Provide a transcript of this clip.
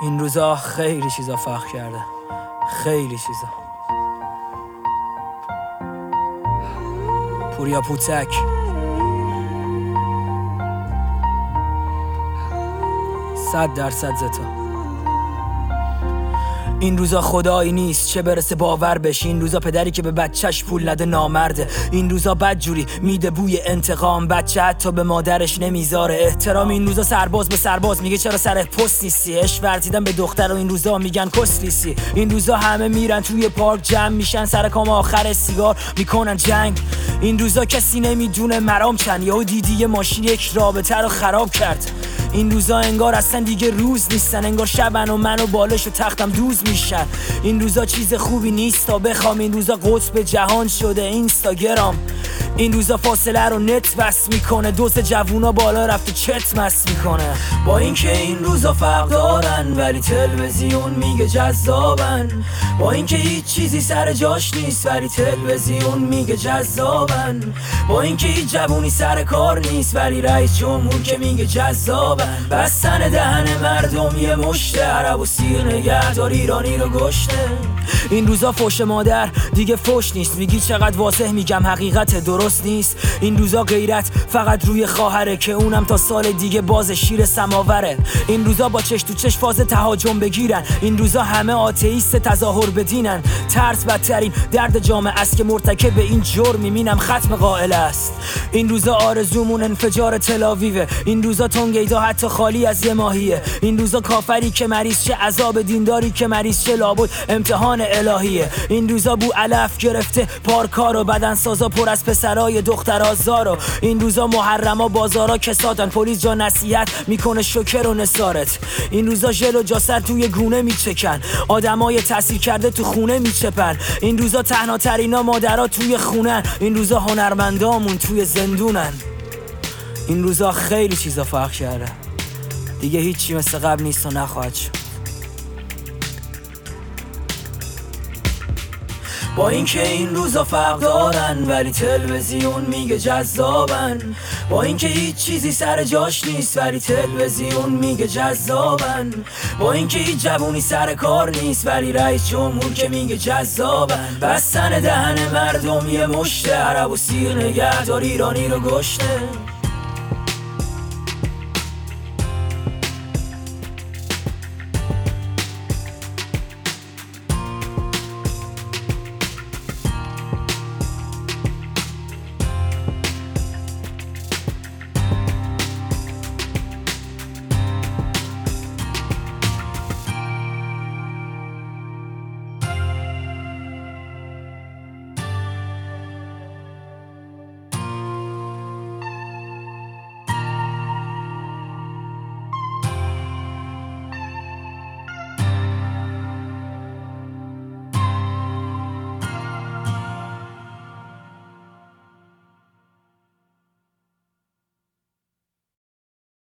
این روزا خیلی چیزا فرق کرده. خیلی چیزا. پوریا پوتک. صد درصد زتا این روزا خدایی نیست چه برسه باور بشه این روزا پدری که به بچهش پول نده نامرده. این روزا بدجوری میده بوی انتقام. بچه حتی به مادرش نمی‌ذاره. احترام این روزا سرباز به سرباز. میگه چرا سر پست نیستی؟ اش ورزیدن به دختر و این روزا میگن کس نیستی. این روزا همه میرن توی پارک جمع میشن. سر کام آخر سیگار می‌کنن جنگ. این روزا کسی نمی‌دونه مرام چند. یهو دیدی یه ماشین یک رابطه رو خراب کرد. این روزا انگار اصلا دیگه روز نیستن. انگار شبن و من و بالش و تختم دوز میشن. این روزا چیز خوبی نیست تا بخوام. این روزا قطب جهان شده. اینستاگرام. این روزا فاصله رو نت بس می‌کنه. دوز جوونا بالا رفته چت مس می‌کنه. با اینکه این روزا فرق دارن ولی تلویزیون میگه جذابن. با اینکه هیچ چیزی سر جاش نیست ولی تلویزیون میگه جذابن. با اینکه هیچ جوونی سر کار نیست ولی رئیس جمهور که میگه جذابن. بستن دهن مردم یه مشت عرب و سیر نگهدار ایرانی رو گشته. این روزا فوش مادر دیگه فوش نیست. میگی چقدر واسه میگم حقیقت درست نیست. این روزا غیرت فقط روی خواهره که اونم تا سال دیگه باز شیر سماوره. این روزا با چش تو چش فاز تهاجم بگیرن. این روزا همه آتئیست تظاهر بدینن. ترس بدترین درد جامعه است که مرتکب این جرم می‌بینم. ختم قائل است. این روزا آرزومون انفجار تلاویوه این روزا تونگیدا حتی خالی از یه ماهیه. این روزا کافری که مریض چه عذاب دینداری که مریض چه لابد امتحان الهیه. این روزا بو علف گرفته پارکار و بدن سازا پر از پسرای دختر زارو این روزا محرما بازارا کسادن. پلیس جا نصیحت می‌کنه شکر و نسارت این روزا ژل و جاسر توی گونه میچکن. آدمای تاثیر کرده تو خونه میچپن. این روزا تنها ترینا مادرها توی خونن این روزا هنرمندامون توی زندونن. این روزا خیلی چیزا فرق کرده. دیگه هیچی مثل قبل نیست و نخواهد شد. با اینکه این روزا فرق دارن ولی تلویزیون میگه جذابن. با اینکه هیچ چیزی سر جاش نیست ولی تلویزیون میگه جذابن. با اینکه هیچ جوونی سر کار نیست ولی رئیس جمهور که میگه جذابن. بستن دهن مردم یه مشت عرب و سیر نگهدار ایرانی رو گشته.